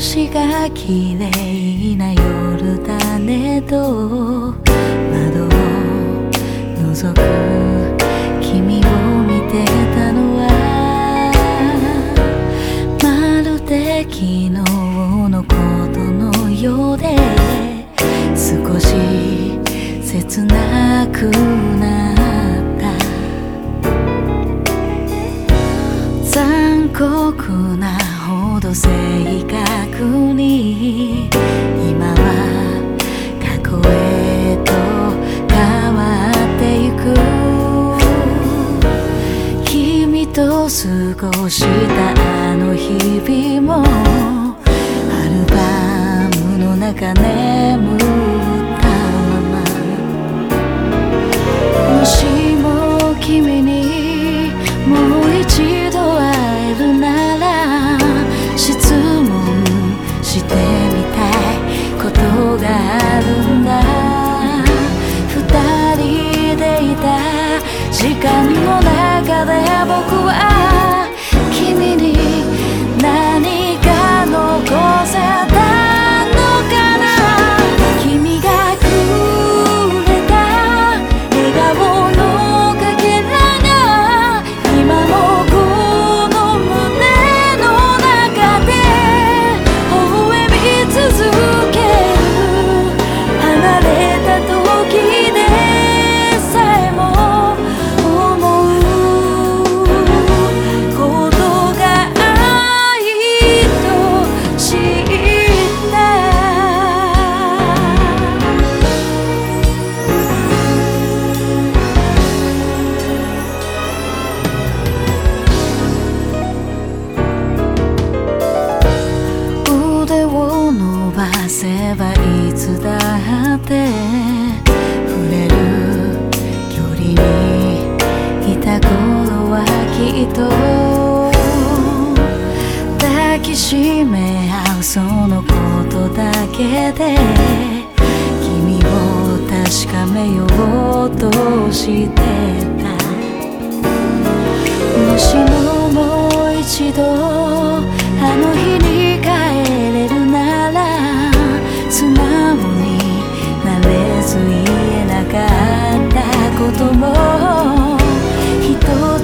星が綺麗な夜だねと覗く君を見てたのはまるで昨日のことのようで少し切なくなった。残酷な過ごしたあの日々もアルバムの中眠ったままもしも君にもう一度会えるなら質問してみたいことがあるんだ。二人でいた時間の中で僕合うそのことだけで君を確かめようとしてたもしももう一度あの日に帰れるなら素直になれず言えなかったことも一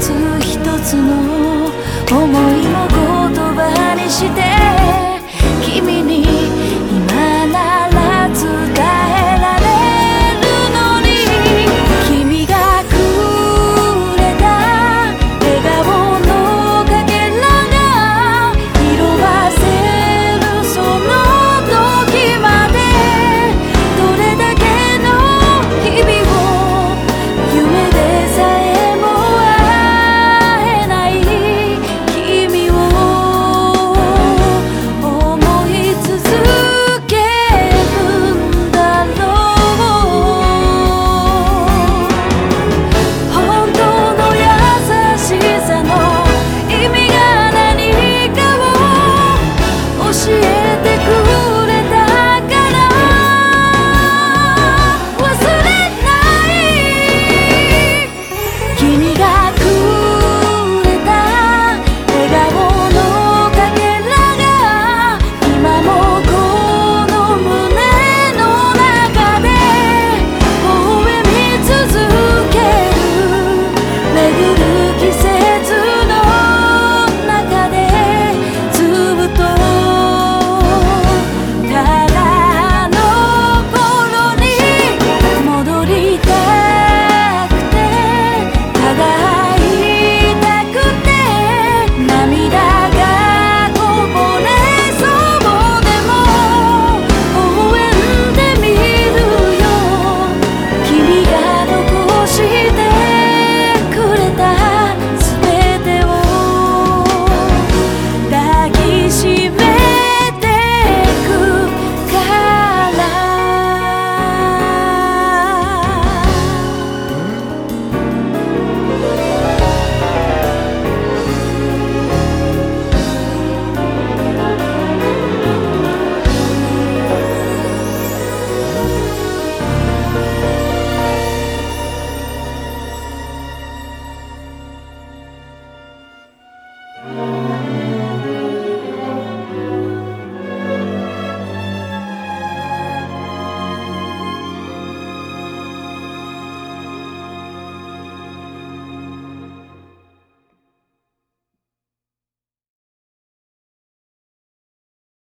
つ一つの思い